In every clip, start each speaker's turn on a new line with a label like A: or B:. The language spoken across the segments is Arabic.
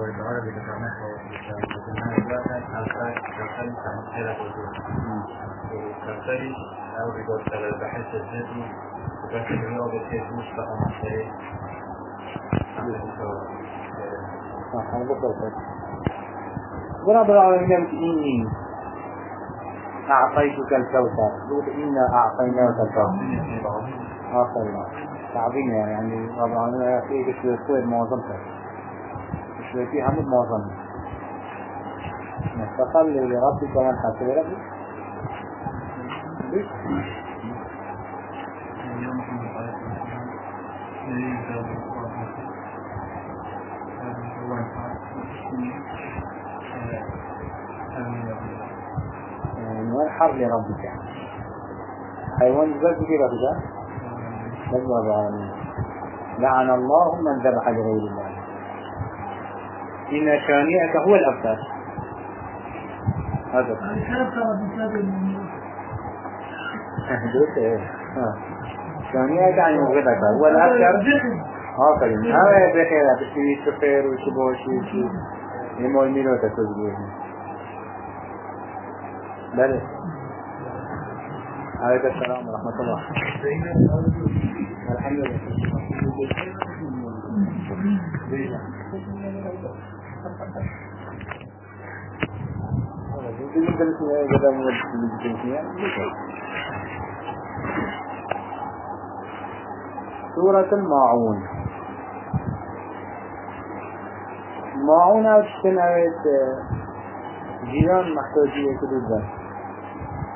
A: والعربي ذكرناه كالتالي أو بقول بحث الذاتي وبحث النوع بالكيف مش بقى
B: بقول ورب العالمين إني أعطيتك الكوثر قلت إنا أعطيناك الكوثر آخر الله تعظيم يعني رب العالمين يعطيك شوية شوية في حمد معظم. فصل لربك وانحر في ربك. وانحر لربك. حيوان لازم العالمين لعن الله من ذبح لغير الله. إن شانئك هو الأبتر. هذا. دوت إيه. شانئك يعني مغضبك هو الأبتر؟ آفرين هذا بخير بشي سفير وشبوشي وشي يمو الميلو تتزبوه بله عليك السلام ورحمة الله. الحمد لله. سورة الماعون. الماعون أو تشتنويت جيران محتاجية كدوزا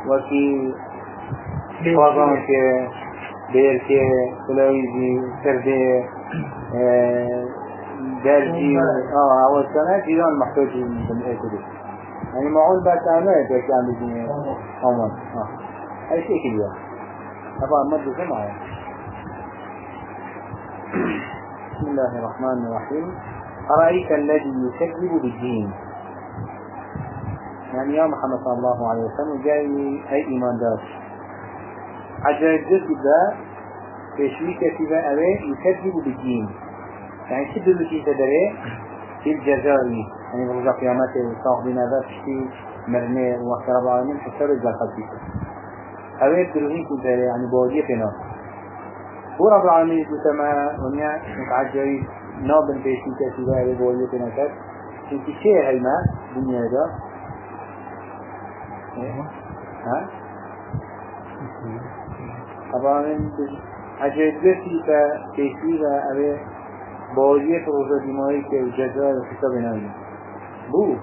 B: وكي فاضان که بیر که فلویزی کرده محتاجين من الاكل يعني معقول بس بس عم آه. طبعا بسم الله الرحمن الرحيم أرأيت الذي يكذب بالدين يعني يا محمد صلى الله عليه وسلم جاي أي إيمان دار عجائب جدا تشويك كتبه أوي يكذب بالدين يعني شد التي تدري في الجزائي يعني برجع قيامته وصاحب هذا تشتي مرني وقت رب العالمين حسر الجلقة فيك. أوي بروهين كنت يعني بودية فينا. هو رب العالمين يقول ما ونيا متعجب نابن تشويك كتبه أوي بودية فينا كت انت شيء هاي ما؟ دنيا ده ها؟ طبعا عجائب جسي فتشويك أوي بازیت روزا دیمایی که جزای و حساب نمی بو.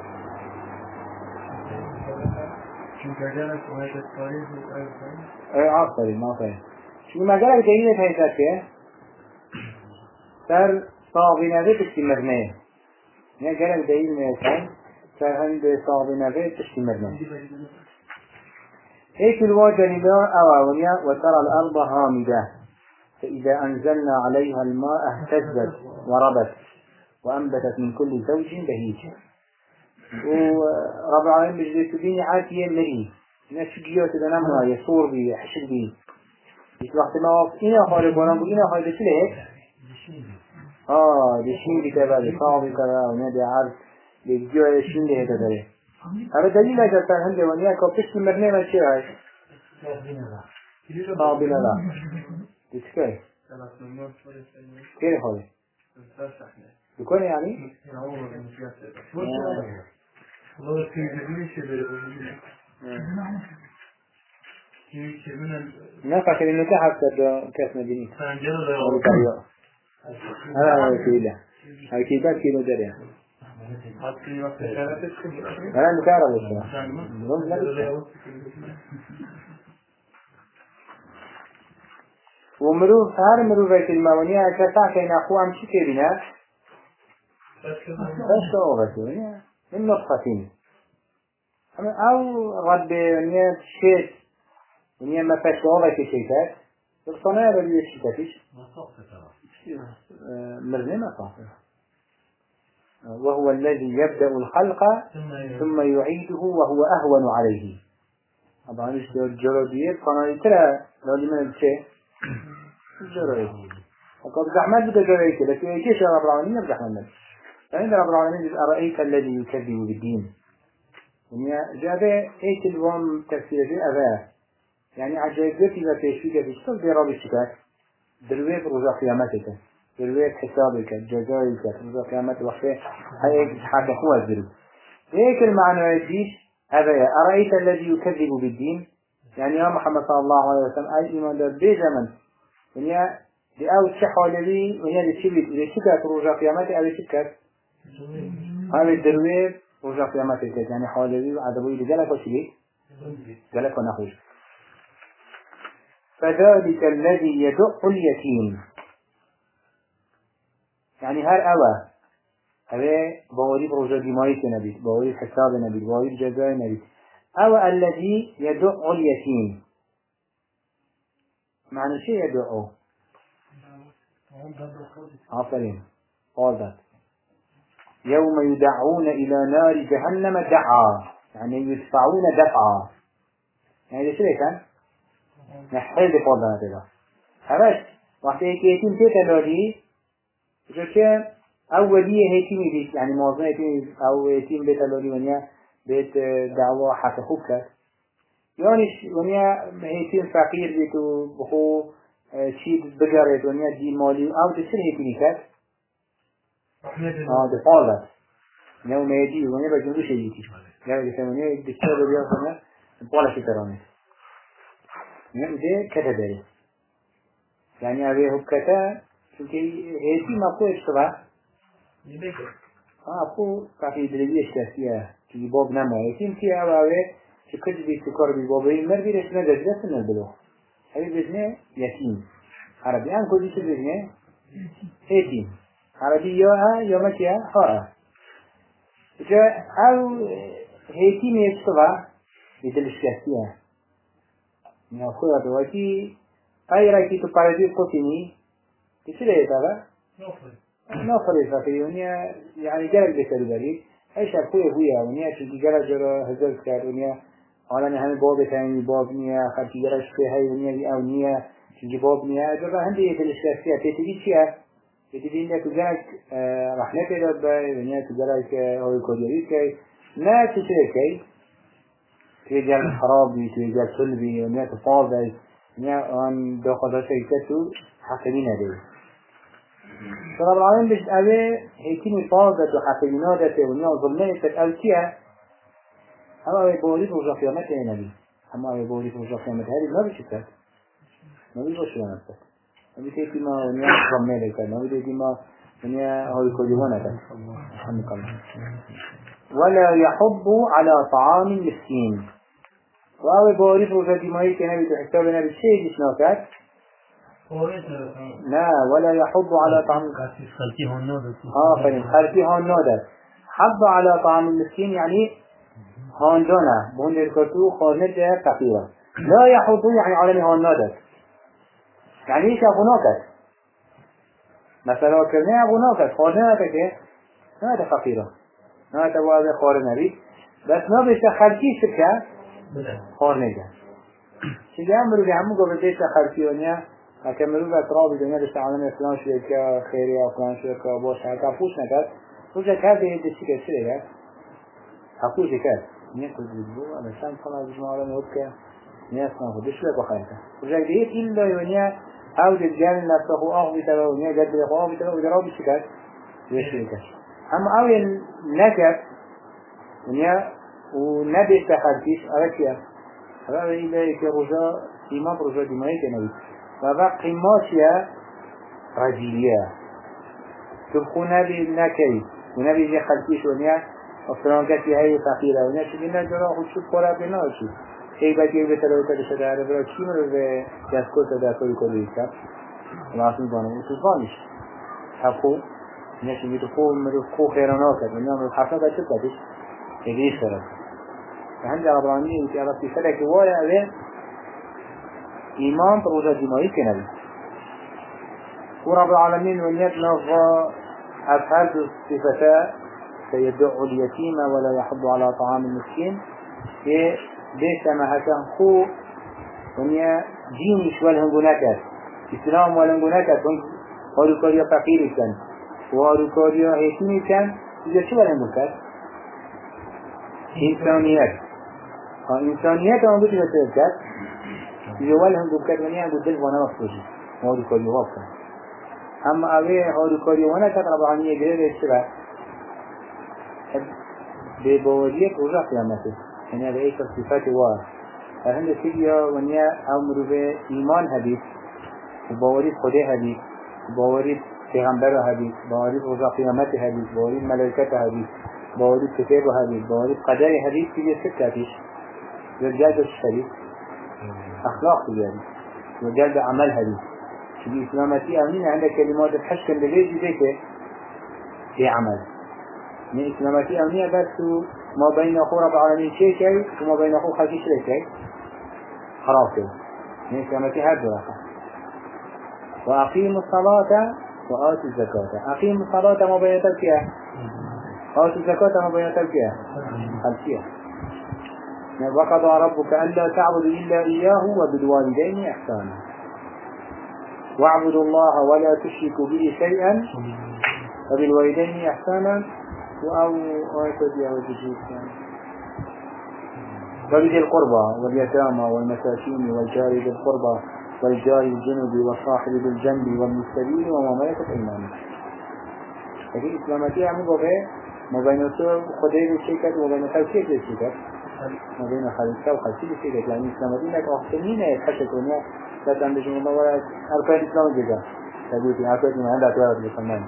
B: ای آفرین آفرین. اگه این تایید که؟ سر تشتی مرمه. نه گرم دلیل میشن سر صاحبی نوه تشتی مرمه. هيك الواجه لله أواونيا وترى الأرض هامدة فإذا أنزلنا عليها الماء اهتزت وربت وأنبتت من كل زوج بهيج. ورب العالمين بجد تديني عاتية مري ناس جيوت دنمها يصور بي يحشد بي. بس وقت ما وقت إنا خارج ونام إنا شو لهيك آه دشين بي كذا لصعب كذا ونادي عرض بيجيو يشين لهيك داره هذا دليل أجل كان هندي ونيا كوبش المرنة ما شيء هاي. آه بلا لا. تشكي كيف هذا يكون يعني ما فاكر انه تحت كاس مديني هذا كيلا هاي كيبات كيلو دريا أنا مكارب ومرو هر مرو في الموانية كسا كينا أخوام شي كيبنا بس أوغتي من نطفتين. أو رب ونيا شيت ونيا ما فاش أوغتي شيتات الصناعة بدي شيتاتيش مرني ما صافي وهو الذي يبدأ الخلق ثم يعيده وهو أهون عليه. طبعا إيش الجرودية قناة ترى لازم الشيء الجرودية وقد زحمت بدا جرودية لكن إيش رب العالمين؟ بزحمت فعند رب العالمين أرأيت الذي يكذب بالدين؟ يعني جابه إيش الوام تفسير في أباه يعني عجائب ذاتي بتشفيك في شو دي رابي شكاك. درويت رجا قيامتك درويت حسابك جزائك رجا قيامتك وقته هاي حاجة هو الدرو هيك المعنى يجيش؟ أبايا أرأيت الذي يكذب بالدين؟ يعني يا محمد صلى الله عليه وسلم أي إيمان دار بيجمن يعني شحوة لذي وهي لشبت إذا شكاك رجا قيامتك أو شكاك هذا الدرويت رجع قيامت الكيس يعني حوالي عذابوي لجلك وشلي جلك ونخوش فذلك الذي يدق اليتيم. يعني هر أوى هذا بواريب رجع دمائي نبي بواريب حساب نبي بواريب جزاء نبي أو الذي يدق اليتيم. معنى شيء يدعو. عفرين all that. يوم يدعون إلى نار جهنم دعا. يعني يدفعون دفعا. يعني ليش كان نحل بفضلنا تبا همش وقت هيك يتيم تيتا لولي جو أولية هيتيمي بيت يعني موازنة هيتيمي أو يتيم بيت لولي ونيا. بيت دعوة حتى خوب كات يعني ونيا هيتيم فقير بيتو بخو شيد بقريت ونيا دي مالي أو تسر هيتيمي كات؟ آه دفالة يوم يجي ونيا بجنبو شيء يعني كسمونيا دكتور بيا خنا بولا شي تراني. يعني ده كذا داري. يعني أبي هو كذا چونکه هیچی ما کو اشتباه آه کو کافی دلیش کسیه چونکه باب نما هیچیم کی أو اوه چه کج بی سکار بی بابی مر بیرش نه دجلس نه بلو؟ هی بزنه یتیم. عربی هم کجی چه بزنه؟ هیچیم عربی یا ها یا ما کیا ها جا أو هیچیم اشتباه بدلش کسیه نه خدا دواتی ای رای تو پارادیس کوتینی كثير هذا نوفر إضافي ونيا يعني جرى بكر أيش أخوي هويا ونيا شو جرى جرى هزار كار ونيا نه هم باب ثاني باب نيا خدي جرى شو هاي ونيا أو نيا شو باب نيا جرى عندي يدل الشخصية تتجي شيء تتجي إنك جرى رحلة رب ونيا جرى كهوي كوديري كي لا تشري كي تيجي خرابي تيجي سلبي ونيا تفاضل ونيا أن دخل شيء كسو حسبين هذه رب العالمين بيش أبي هيكين فاضت وحسبينات ونيا ظلمين تتأل كيها أما أبي بوليس وجه قيامت يا نبي أما أبي بوليس وجه قيامت هذه ما بيشتك ما بيش قيامتك ما بيش هيكي ما ونيا ظلمين لك ما بيش هيكي ما ونيا هو يكوديونك الحمد لله ولا يحب على طعام المسكين وأبي بوليس وجه دمائي كنبي تحسب نبي شيء جسناكت لا ولا يحض على طعام آه خلقي هون نودر حض على طعام المسكين يعني هون دونا بون الكتو خانة فقيرة لا يحض يعني عالمي هون نودر يعني إيش أبو نوكت مثلا كرنا أبو نوكت خانة تكي هذا فقيرة هذا خار نبي. بس ما بيش خلقي شكا. خانة جا شجع أمرو بهمو قبل ديش خلقي ونيا اگر مروف اطرابی دنیا داشته عالم فلان که خیری یا فلان شده که باش نکرد پوش کرد به دستی که چه کرد. پوش کرد نیه کل بود أنا سام فلا بجمع عالم يوب که نیه اسنا خودش لك پوش کرد. دیت ایلا یونیا أو دجال نفسه خو آخ بیتبه و نیه جد بخو آخ بیتبه و دراب بیشی کرد؟ ویشی کرد؟ اما أو نکرد ونیا و نبیش تخرکیش اوه کیا اوه ایلا که رجا ایمان رجا دیمایی که نبید و قیماتیه رجیلیه تبخو نبی نکی. و نبی یه خلقیش و نیا افران کسی های فقیره و نیا چیزی نجرا خود شد پاره بنا چی ای بگیر به تلو تلو شده هره برا چی مرو به تا دستکلی کلی کب و أصلا بانم و توفانش حقو نیا چیزی تو خو مرو خو خیرانا کرد. و نیا مرو حفظه بچه کدش تگریش کرد و هم جا عبرانی و که عرفتی فلک وای اوه. إيمان بروجة دمائي كنبي ورب العالمين من يبلغ أفهد صفتا سيدعو اليتيم ولا يحض على طعام المسكين بيش ما هكذا خو ونيا دينش والهنگونكت إسلام والهنگونكت هم قالوا كاريا فقير كان هیتینی کن اینجا چی برای بکر؟ انسانیت. ها انسانیت هم بسید کرد ولی هم هم دل وأنا مفتوشی واروکاریا وابکن اما اوه واروکاریا وأنا کد ربعانیه گره به چرا؟ به باوریه روزا قیامته یعنی اوه ایک صفات وار هنده سیدیا ونیا أو مروفه ایمان هدید و باوری خدا هدید و باوری پیغمبر هدید باوری روزا قیامت هدید باوری ملائکت هدید باوری کتاب هدید باوری قدر هدید سیدیا سکتش رجال الشريف أخلاق تجاري رجال عمل هديد في إسلامتي أمين عندك كلمات الحشك اللي ليش ذيك في عمل. من إسلامتي أمين بس ما بين أخو رب العالمين شيء شيء وما بين أخو خلقي شيء شيء. كده. من إسلامتي هذا رقم وأقيموا الصلاة وآتوا الزكاة. أقيموا الصلاة ما بين تركيا آتوا الزكاة ما بين تركيا خلفية وقضى ربك ألا تعبد إلا إياه وبالوالدين إحسانا. واعبدوا الله ولا تشركوا به شيئا وبالوالدين إحسانا. أو وبذي القربى واليتامى والمساكين والجار ذي القربى والجار الجنب والصاحب بالجنب والمستبين وما ملكت أيمانكم. هذه إسلامتي عمي بابا ما بين خدای شرکت و بین خلقی شرکت ما بين خلقه وخلقه شركت يعني إسلامتي إنك أحسنين يتحشى كونيا لكن بجمع الله ولا أركان إسلام جدا تقولي أركان ما عندها توارد بسمان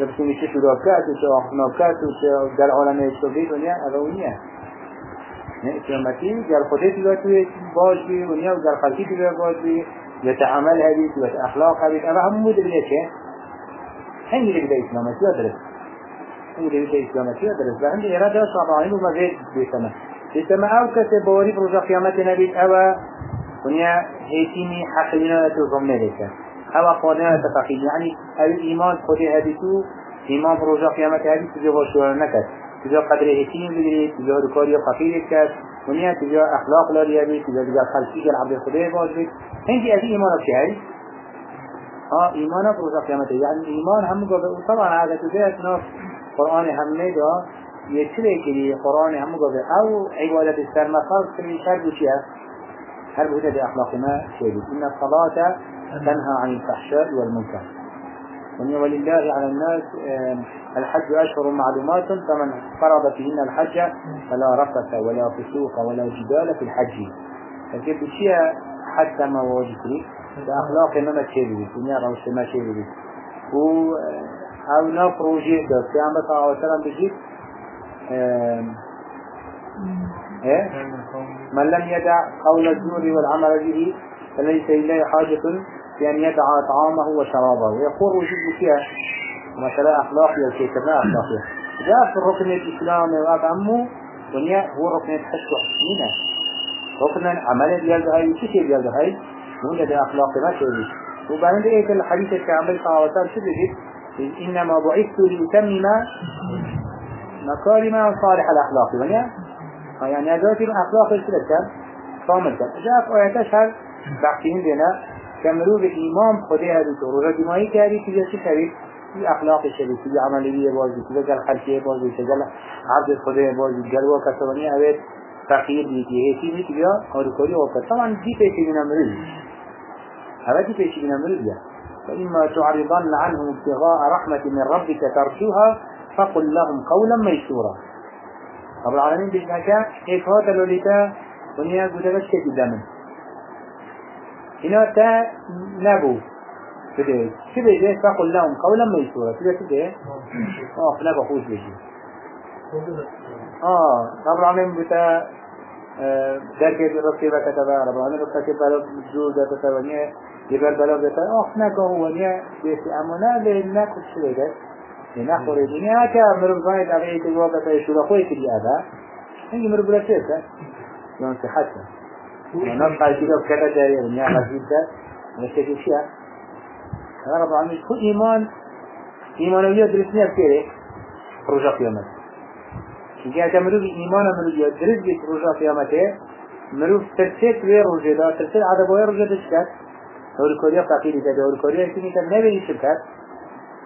B: لبسون يشي شركات وشي أحناكات وشي در عالم يشتغي دنيا أغوينيا إسلامتي جال تبا باش بي ونيا وجال خلقي باش بي يتعامل هذه ويتأخلاق هذه أما هم مدر ليش هنگی دیگه اسلامتی ها درست هنگی دیگه اسلامتی ها درست و هنگی اراده صابعین و مزید بیتمه بیتمه أو کسی بواری بروژه قیامت نبید أو ونیا هیتینی حقلینا تو ضمنه لیکن أو اخواننا تفقید یعنی أو ایمان خودی هدیتو ایمان بروژه قیامت هدیت تجا باشوار نکد تجا قدر هیتینی بگیرید تجا رکاری فقیر کرد. ونیا تجا اخلاق لاری بید تجا تجا خلقی جل عبد خدای باش بید هنگی از ایمان چه هدید ها ایمان یعنی ایمان هم طبعا عادت ده ناف قرآن هم نیدا که قرآن هم گفت آو عبادت سر مخاص کلی شر بچیه هر بوده به اخلاق ما شيء إن الصلاة تنهى عن الفحشاء والمنكر ولله على الناس الحج أشهر معلومات فمن فرض فيهن الحج فلا رفث ولا فسوق ولا جدال في الحج. فكيف الشيء حتى ما لي بأخلاق ما ما تشيلي دنيا روش ما تشيلي و أو نا بروجي ده في عم بطا أو سلام بجيت إيه؟ من لم يدع قول الزور والعمل به فليس إليه حاجة في أن يدع طعامه وشرابه. يقول وجود بكيا مثلا أخلاقي وكي كما أخلاقي جاء في الركن الإسلامي وأبعمه دنيا هو ركن الحج وحسنينه ركن عمل ديال هاي وكيف ديال هاي مو ده أخلاق ما شيء وبعدين إيه كل الحديث كعمل قاوتان شو بيجي إنما بعثت لأتمم مكارم صالح الأخلاق. يعني يعني في الأخلاق الثلاث كان كامل كان جاء في آيات أشهر بحثين لنا كملوا بالإمام خدي هذه الروجة دمائي كهذه تجي شيء في أخلاق الشريف في عملية بازي في جل خلقية بازي في جل عبد الخدي بازي جل وكسبني أبد فقير بيتي هي في بيتي بيا اور كوري وقت طبعا دي بيتي من أمري هذا دي بيتي من أمري فإما تعرضن عنهم ابتغاء رحمة من ربك ترجوها فقل لهم قولا ميسورا رب العالمين بيجنك هيك هذا لوليتا ونيا قد بس كده من هنا تا نبو كده كده ده فقل لهم قولا ميسورا كده كده آه فلا بخوش بيجي آه رب العالمين بتا درك ربي كتب رب العالمين كتب بلد جود تتبنيه يبقى بلد ده إحنا كهو ونيا بيس امنا لنا كل شيء ده لنخبر الدنيا كامل زايد على اتجاه ده شو لخوي كدي هذا. هي مرب لا شيء يعني صحتها أنا قاعد كده كذا جاري الدنيا مسجد ده مش كده شيء. أنا رب العالمين كل إيمان ايمانويه درسنا كده رجع قيامت اینکه اگر مروف ایمان مروف یا درست بیت روژا قیامته مروف ترسیت وی روژه دا ترسیت عدبای روژه داشت کرد هورکوریا فقیری کرد هورکوریا اکی میکرد نبیدی شد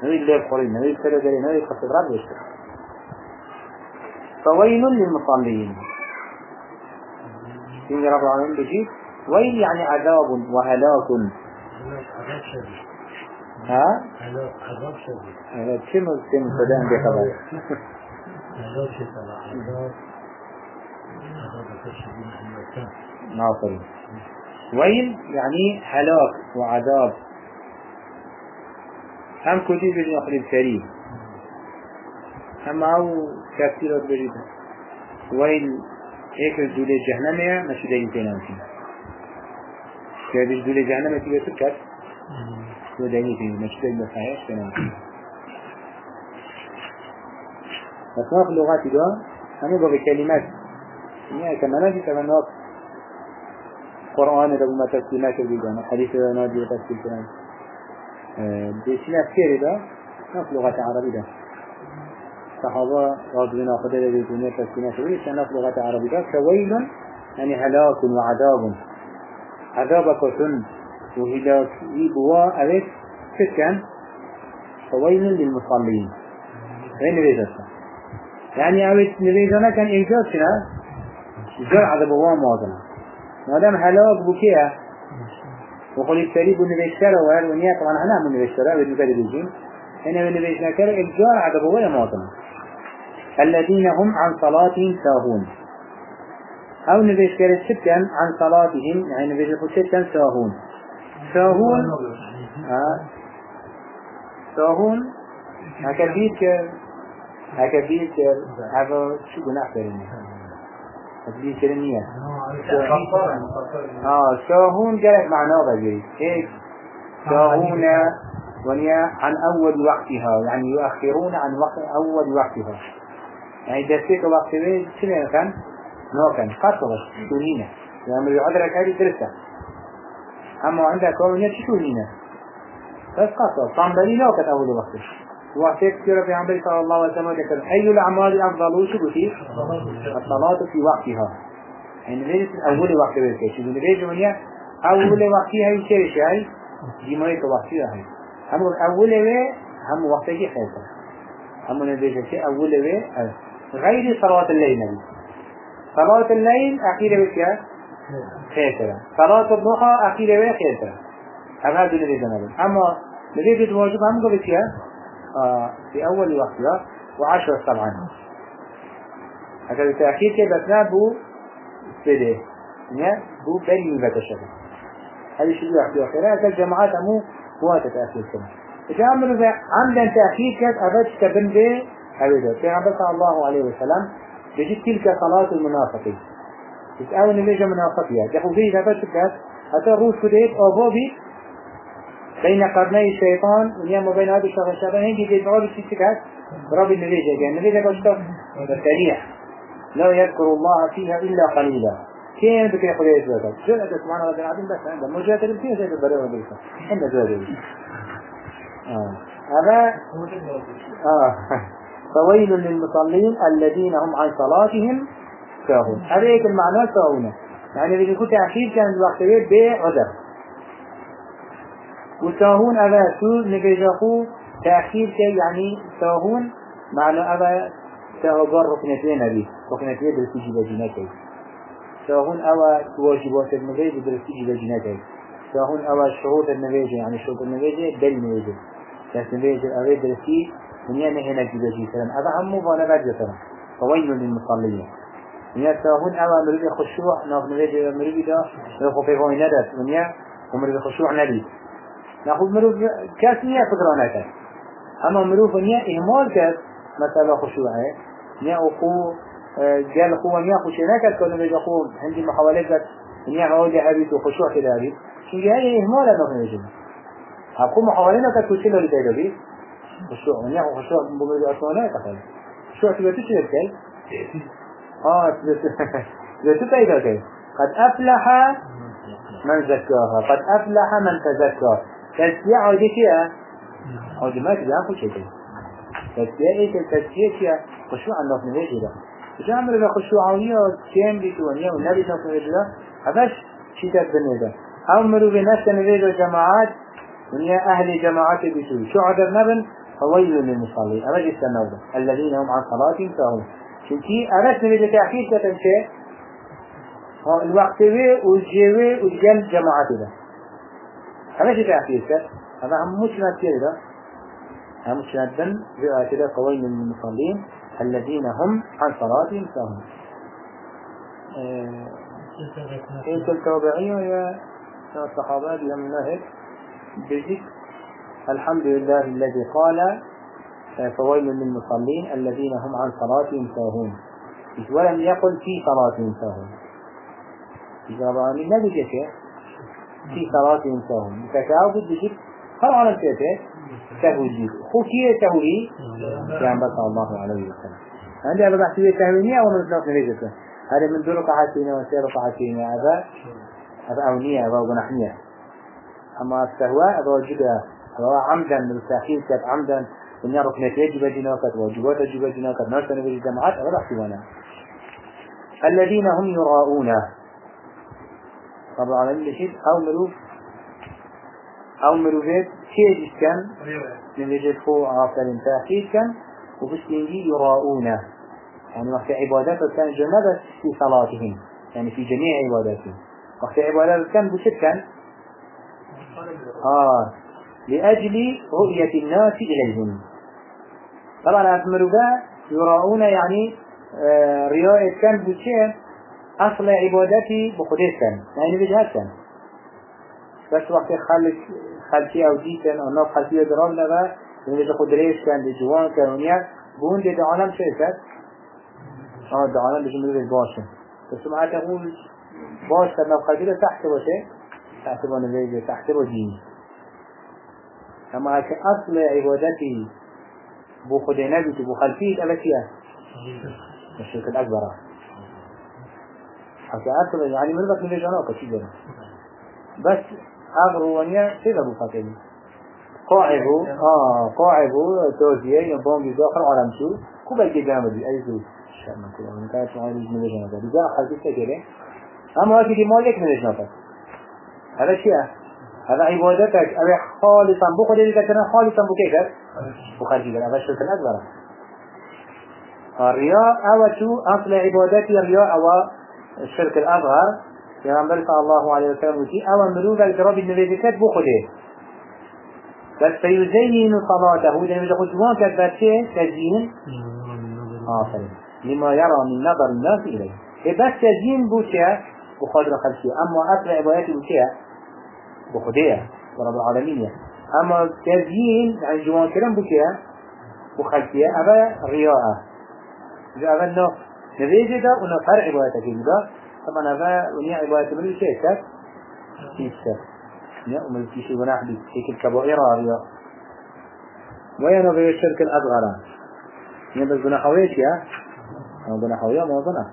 B: نريد ليه بخورين نريد سلو داري نريد خصد رب ويشتر فويل للمصلين. إن رب العالمين بجيب ويل يعني عذاب وهلاك.
A: عذاب
B: ها؟
A: عذاب شديد
B: هذا شنو شنو صدام بخبر
A: عذاب شديد عذاب عذاب شديد
B: ناصري ويل يعني هلاك وعذاب. هم كتير بجي أخرى الكريم هم أو كثيرات بجي ويل هيك الدولة جهنم مش دليل تنام فيه كابش دولة جهنم تيجي تركت ودليل فيه مش دليل صحيح تنام فيه أصناف اللغات ده هم بقى كلمات يعني كما نجي كما نقول قرآن ده بما تفسيرنا كبيرا حديث ده نادي وتفسير كلام بيشنا كثير ده نفس لغة عربية ده. صحابة راضين أخذ ده تفسيرنا كبيرا كان نفس لغة عربية ده. كويل يعني هلاك وعذاب عذابك سن وهلاك يبوا أبيت سكن. فويل للمصلين. وين نبيزة يعني أبيت نبيزنا كان إيجاد شنا عذاب الله موازنة ما دام هلاك بكية وقل التريب النبيشترى وهل ونيا طبعا هنا من النبيشترى بدون كده بيجين. هنا من النبيشترى الجار عذاب ولا مواطن. الذين هم عن صلاتهم ساهون. أو نبيشترى ستا عن صلاتهم يعني نبيشترى ستا ساهون. ساهون؟ آه. ساهون؟ هكذا كر هكذا كر هذا شو جناح كريم هكذا كريمية آه شاهون جاءت معناه بجري هيك شاهون ونيا عن أول وقتها يعني يؤخرون عن وقت أول وقتها. يعني دستيك وقت بيه شنو كان؟ نو كان. قصر شونينا يعني يعذرك هذه درسة. أما عندك كونية شونينا بس قصر صنبلي نو كان أول وقت وقت كثير في عمري صلى الله عليه وسلم ذكر أي الأعمال أفضل شو قلتي؟ الصلاة في وقتها. يعني نبيت أول وقت بيركي شو نبيت جمعية أول وقت هاي شيء شيء جمعية وقتها هاي هم أول وي هم وقت جي خير. هم نبيت شيء أول وي غير صلاة الليل. نبي صلاة الليل أخيرا بكيا خير. صلاة الضحى أخيرا بكيا خير. هذا نبيت نبي أما نبيت الواجب هم قبل في أول وقتها وعشرة طبعا هذا بالتأكيد كده بو بده نه بو بني بتشبه هذه شو يحكي آخره هذا الجماعات أمو هو تتأكيد كده. إذا عملوا ذا عمدا تأكيد كده أبد تبن به أبدا في عبد الله عليه وسلم بجد تلك صلاة المنافقين تتأول نميجة منافقية تقول فيه هذا شكات حتى روح كديت أو بوبي بين قرني الشيطان ونيام وبين هذا الشيطان الشيطان هنجي جيد بعض الشيء شكات رب النبيجة يعني النبيجة قلت سريع. لا يذكر الله فيها إلا قليلا. كين بكي يقول إيش ذاك جل سبحان الله العظيم بس عنده مجاهد الفين زي البريء والبيسة عنده زوجي آه. هذا آه. فويل للمصلين الذين هم عن صلاتهم ساهون. هذا المعنى ساهون يعني اللي يكون تأخير كان الوقت بعذر وساهون أبا شو نبيجاخو تأخير كي يعني ساهون معنى أبا ساهبار ركنتين أبي ركنتين درسيجي بجناتي. ساهون أبا واجبات النبي درسيجي بجناتي. ساهون أبا شروط النبي يعني شروط النبي دل النبي بس النبي أبي درسي من يعني هنا جي بجي سلام أبا عمو بانا بعد سلام فويل للمصلين. من ساهون أبا مريد خشوع ناف نبي مريد دا من يا ومريد خشوع نبي. ناخذ مروف كاسنية فكرة نكت أما مروف نيا إهمال كات مثلا خشوعه نيا أخو قال أخو نيا خشوع نكت كانوا بيجا أخو عندي محاولات نيا عودي أبيت وخشوع كده أبيت شو هاي إهمال أنا في نجم أخو محاولات كات كل اللي تيجي أبيت خشوع نيا خشوع بمرد أسوانا كفاية خشوع تبى تشيل كي آه تبى تبى كي قد أفلح من زكاها قد أفلح من تزكى تزكية عودي فيها عودي ما تبقى أخو شيء تزكية إيه تزكية فيها خشوع في نبيه ده إذا عمل إذا خشوعية كام بيتوانية والنبي صلى الله عليه وسلم هذاش شيء تبني ده أمروا بنفس نبيه جماعات ونيا أهل جماعات بيتوي شو عدد نبن فويل للمصلين جيس النوبة الذين هم عن صلاتهم ساهون. شنكي أرس نبي تأخير كتنشي الوقت وي والجيوي والجل جماعة ده هذا شيء تأخير. كت هذا هم مش نتيجة ده هم مش ندن رئة كده فويل للمصلين الذين هم عن صلاتهم ساهون إيه. تلك وضعية يا الصحابة بهم النهج بذكر الحمد لله الذي قال فويل للمصلين الذين هم عن صلاتهم ساهون ولم يقل في صلاتهم ساهون إذا من نبي في ساهون فكاو قد بجيب هل على الكيسة تهوي خو كيه تهوي؟ يعني بس الله عليه وسلم. عندي أبا بحثي تهوينية أو من نطلق نريجته هذا من دور قحاتين وسير قحاتين هذا هذا أونية هذا ونحنية أما السهواء هذا جدا هذا عمدا من التأخير كانت عمدا. من يعرف نتيجة جناكت واجبات جبا جناكت ناس نبي الجماعات هذا بحثي الذين هم يراؤون. طبعا العالمين لشيء أو مروف أو مروفات كيجي كان من يجد فو عافر تأخير كان وبسلينجي يراؤون يعني وقت عبادات كان جنبت في صلاتهم. يعني في جميع عباداتهم. وقت عبادات كان بشد كان آه. لأجل رؤية الناس إليهم. طبعا أثمروا يراؤون يعني آه رياء كان أصل عبادتي كان يعني بجهات كان بس وقت خلق خلقي أو دي كان أو ناف خلقي درام لغا يعني خدريش كان لجوان كان ونيا بون دي دعالم شيء كان آه دعالم بجمله الباشن بس ما تقول باش كان ناف خلقي تحت باشه تحت بانوي تحت بجين أما هكا أصل عبادتي بو خدي نبي بو خلفية أبكية الشرك الأكبر حتى يعني من بس من الجنوب كشي جنا بس أغرو ونيا بو خاتمي قاعبو آه قاعبو توزيع ينبون بيزاخر عالم شو كوبا جامد أي زوج شأن كده من كانت معاني من الجنوب بيزا خلفية كده أما دي مالك من الجنوب هذا شيء. هذا عبادتك. أبي خالصا. بو خدي كتنا خالصا. بو كيف؟ بو خلفي هذا الشرك الأكبر. الرياء أو شو؟ أصل عبادتي الرياء أو الشرك الأصغر يعني صلى الله عليه وسلم وشي أو مروغ الجراب النبيذكات بخده بس فيزين صلاته. لأنه يقول جوان كذبت شيء تزيين آخر لما يرى من نظر الناس إليه إيه بس تزيين بوشيا بخدر خلفية أما أصل عبادتي بوشيا بخدية رب العالمين أما تزيين عن جوان كلام بوشيا بخلفية أبا إذا أبا النوع نبيجي ده ونوع فرع عبادتك ده طبعا هذا ونيا عبادة من كات كيسة ومن كيسة وناح بي. هيك الكبائر رياء وين غير الشرك الأصغر نيا بس جناحويش يا؟ أو جناحوية ما جناح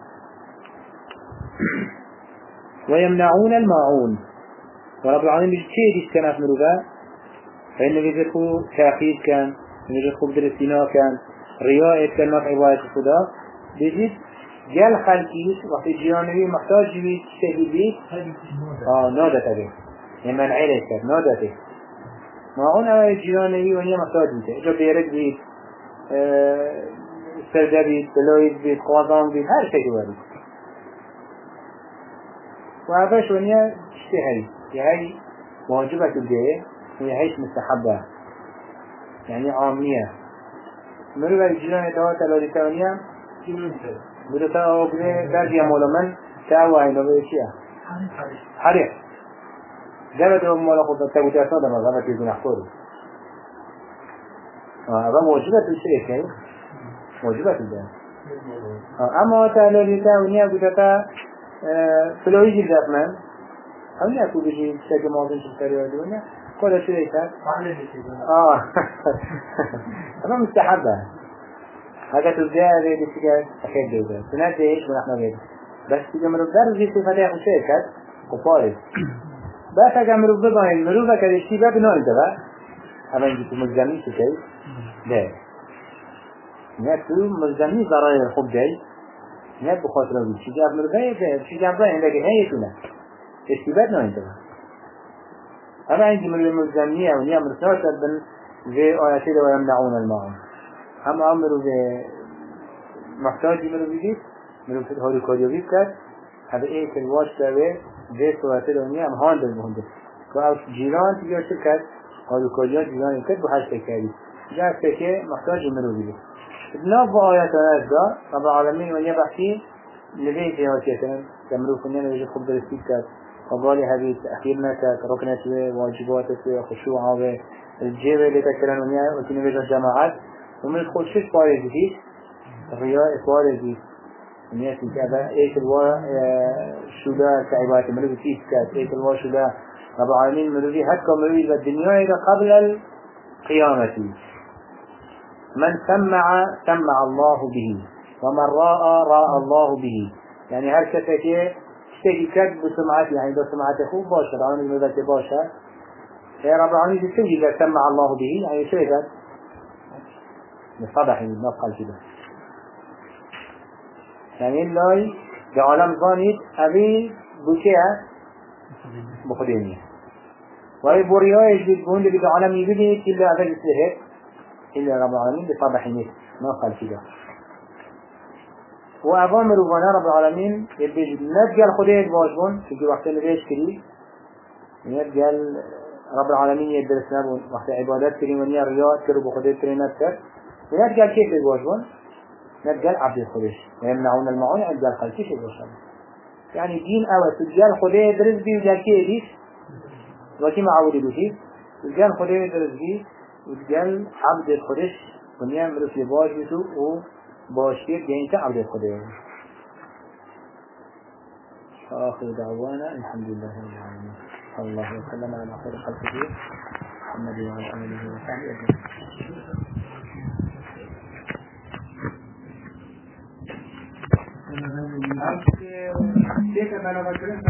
B: ويمنعون الماعون. ورب العالمين بيجي كان في مروبا؟ فإنه بيجيكو تأخير كان. بيجيكو بدرسينا كان. رياء كلمة عبادة خدا. بيجي جال خلقيش وقت جيانوي محتاج بيت شهيد بيت آه نادته بيت يمن عيلت كد نادته ما هون اوه جيانوي ونيا محتاج بيت اجا بيرد بيت آه سرده بيت بلويد بيت قوازان بيت هر شيء دواري وهذاش ونيا اشتهي يهي واجبة الجاية ويهيش مستحبة. يعني عامية مروه الجيران توا تلالي تاونيا بده تاو بده دادي مولا من تاو هاي نبي شيء حريق جابت مولا خود تاو تاسا دم غابت يكون أحكوري هذا موجبة الشيء كي موجبة الجان أما تلالي تاونيا بده تا فلويجي دافمان هم يكون بيجي شيء موضوع في الكريم الدنيا كل شيء كان آه. أنا مستحبة هذا تزياد اللي تيجي أخير جوده سنات إيش إحنا غير بس تيجي مرو در زي صفات وشيكات وفارس بس أجا مرو بباين مرو بكر الشيبة بنول ده أما يجي مزجمي شيء لا نتو مزجمي ضرر خوب جاي نت بخاطر أقول شيء جاب مرو جاي شيء جاب باين لكن هي تونه اشتباه نوين ده أما عندي من المزجمية ونيا مرسالة بن في آياته ويمنعون الماعون. هم أمروا في محتاج منو بيجيب منو في هاري كاريوبي بكر هذا إيه الواش تبه في صورته دنيا هم هاندل مهندل كأو جيران تجي شركت هاري كاريوبي جيران يكتب بحاجة تكاري جاء فكه محتاج منو بيجيب بناب آيات هذا رب العالمين ونيا بحثي لبيت يا وكيتنا تمرو كنا نجي خب درسيك وقالي هذه تأخير نكت ركنة واجبات خشوع الجيب اللي تكلم ونيا وتنبيج الجماعات ومن تقول شش باري جديد الرياء باري جديد ونيا في كذا إيش الوا شدا كعبات ملوك فيه كات. إيش الوا شدا رب العالمين ملوك حتى ملوك الدنيا إذا قبل القيامة. من سمع سمع الله به. ومن رأى رأى الله به. يعني هر كسا که تشتكي كد بسمعت يعني دو سمعت خوب باشا رعون المدت باشا يا رب العالمين تشتكي قد سمع الله به. يعني شو قد مصطلح نفقل كده يعني الله بعالم ظانيت أبي بكيه بخديني وهي بورياء يجب بقول لك بعالم يبدي إلا أفل إسلهك إلا رب العالمين بطبع حنيت نفقل كده وأوامر وأنا رب العالمين يبيج نتجل خديت باشبون في وقت نبيش كري نتجل رب العالمين يدرس نبون. وقت عبادات كري ونيا رياض كرو بخديت كري نتكر ونتجل كيف باشبون نتجل عبد الخديش ويمنعون المعون نتجل خلقش باشبون يعني دين أول تجل خديت درس بي وجل كي ديش وكي معودي بشي تجل خديت درس بي وتجل عبد الخديش ونيا مرس لباش بيسو و باشير جاين تعبد الخدير آخر دعوانا. الحمد لله رب العالمين. صلى الله وسلم على خير خلقه. محمد وعلى آله وصحبه أجمعين. I'll see if I know what